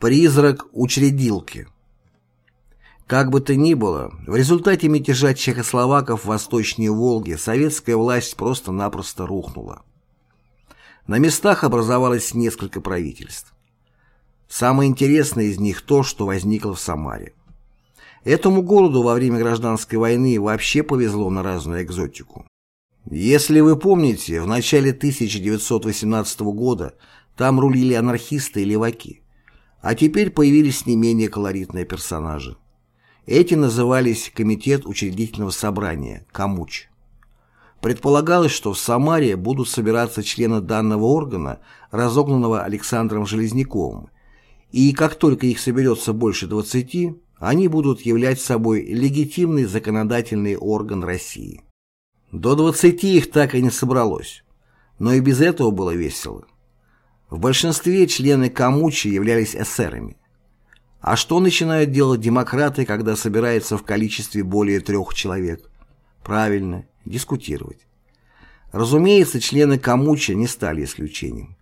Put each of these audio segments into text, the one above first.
Призрак учредилки Как бы то ни было, в результате мятежа чехословаков восточнее Волги советская власть просто-напросто рухнула. На местах образовалось несколько правительств. Самое интересное из них то, что возникло в Самаре. Этому городу во время гражданской войны вообще повезло на разную экзотику. Если вы помните, в начале 1918 года там рулили анархисты и леваки, а теперь появились не менее колоритные персонажи. Эти назывались Комитет учредительного собрания, Камуч. Предполагалось, что в Самаре будут собираться члены данного органа, разогнанного Александром Железняковым, и как только их соберется больше 20, они будут являть собой легитимный законодательный орган России. До 20 их так и не собралось, но и без этого было весело. В большинстве члены Камучи являлись эсерами. А что начинают делать демократы, когда собираются в количестве более трех человек? Правильно, дискутировать. Разумеется, члены Камуча не стали исключением.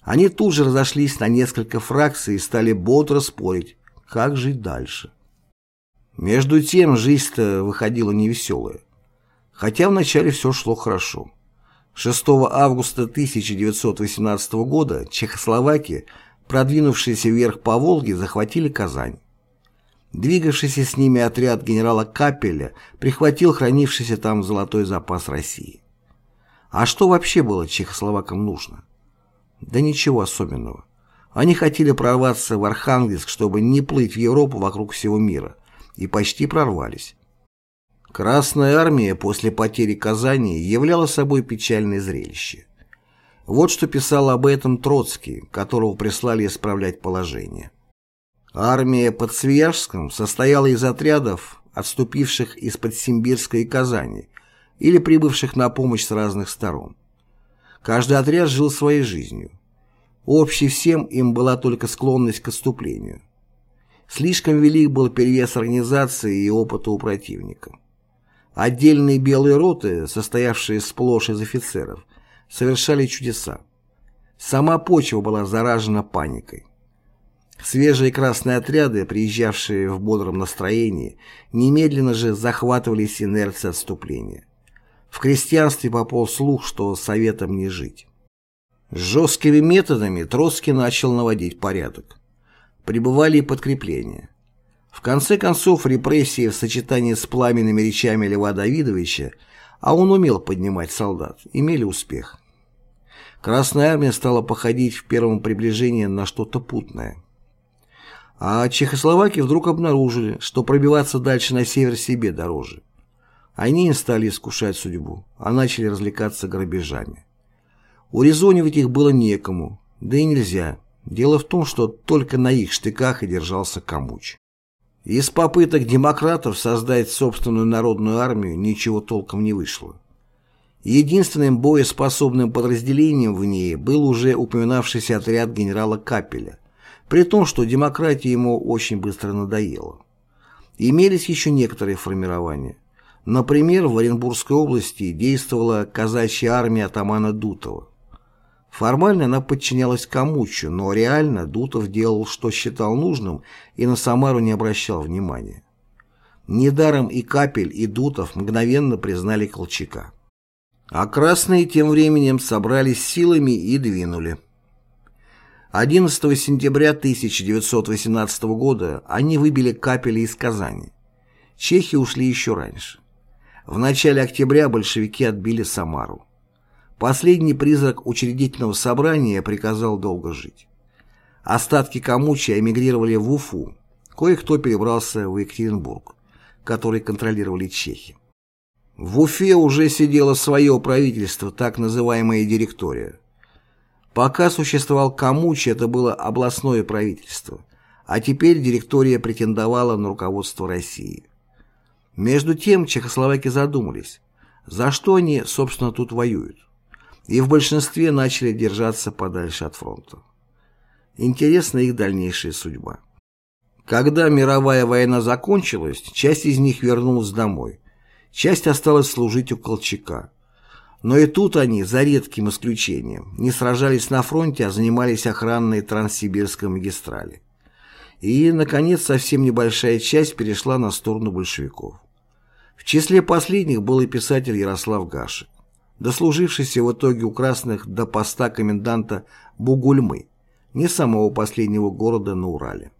Они тут же разошлись на несколько фракций и стали бодро спорить, как жить дальше. Между тем, жизнь-то выходила невеселая. Хотя вначале все шло хорошо. 6 августа 1918 года Чехословакия, продвинувшиеся вверх по Волге, захватили Казань. Двигавшийся с ними отряд генерала Капеля прихватил хранившийся там золотой запас России. А что вообще было чехословакам нужно? Да ничего особенного. Они хотели прорваться в Архангельск, чтобы не плыть в Европу вокруг всего мира, и почти прорвались. Красная армия после потери Казани являла собой печальное зрелище. Вот что писал об этом Троцкий, которого прислали исправлять положение. Армия под Свияжском состояла из отрядов, отступивших из-под Симбирска и Казани, или прибывших на помощь с разных сторон. Каждый отряд жил своей жизнью. Общей всем им была только склонность к отступлению. Слишком велик был перевес организации и опыта у противника. Отдельные белые роты, состоявшие сплошь из офицеров, совершали чудеса. Сама почва была заражена паникой. Свежие красные отряды, приезжавшие в бодром настроении, немедленно же захватывались инерцией отступления. В крестьянстве пополз слух, что советом не жить. Жесткими методами Троцкий начал наводить порядок. Прибывали подкрепления. В конце концов, репрессии в сочетании с пламенными речами Льва Давидовича, а он умел поднимать солдат, имели успех. Красная армия стала походить в первом приближении на что-то путное. А Чехословаки вдруг обнаружили, что пробиваться дальше на север себе дороже. Они не стали искушать судьбу, а начали развлекаться грабежами. Урезонивать их было некому, да и нельзя. Дело в том, что только на их штыках и держался Камуч. Из попыток демократов создать собственную народную армию ничего толком не вышло. Единственным боеспособным подразделением в ней был уже упоминавшийся отряд генерала Капеля, при том, что демократия ему очень быстро надоела. Имелись еще некоторые формирования. Например, в Оренбургской области действовала казачья армия атамана Дутова. Формально она подчинялась Камучу, но реально Дутов делал, что считал нужным, и на Самару не обращал внимания. Недаром и Капель, и Дутов мгновенно признали Колчака. А красные тем временем собрались силами и двинули. 11 сентября 1918 года они выбили Капеля из Казани. Чехи ушли еще раньше. В начале октября большевики отбили Самару. Последний призрак учредительного собрания приказал долго жить. Остатки Камучи эмигрировали в Уфу, кое-кто перебрался в Екатеринбург, который контролировали чехи. В Уфе уже сидело свое правительство, так называемая директория. Пока существовал Камучи, это было областное правительство, а теперь директория претендовала на руководство России. Между тем чехословаки задумались, за что они, собственно, тут воюют и в большинстве начали держаться подальше от фронта. Интересна их дальнейшая судьба. Когда мировая война закончилась, часть из них вернулась домой, часть осталась служить у Колчака. Но и тут они, за редким исключением, не сражались на фронте, а занимались охраной Транссибирской магистрали. и, наконец, совсем небольшая часть перешла на сторону большевиков. В числе последних был и писатель Ярослав Гашек, дослужившийся в итоге у красных до поста коменданта Бугульмы, не самого последнего города на Урале.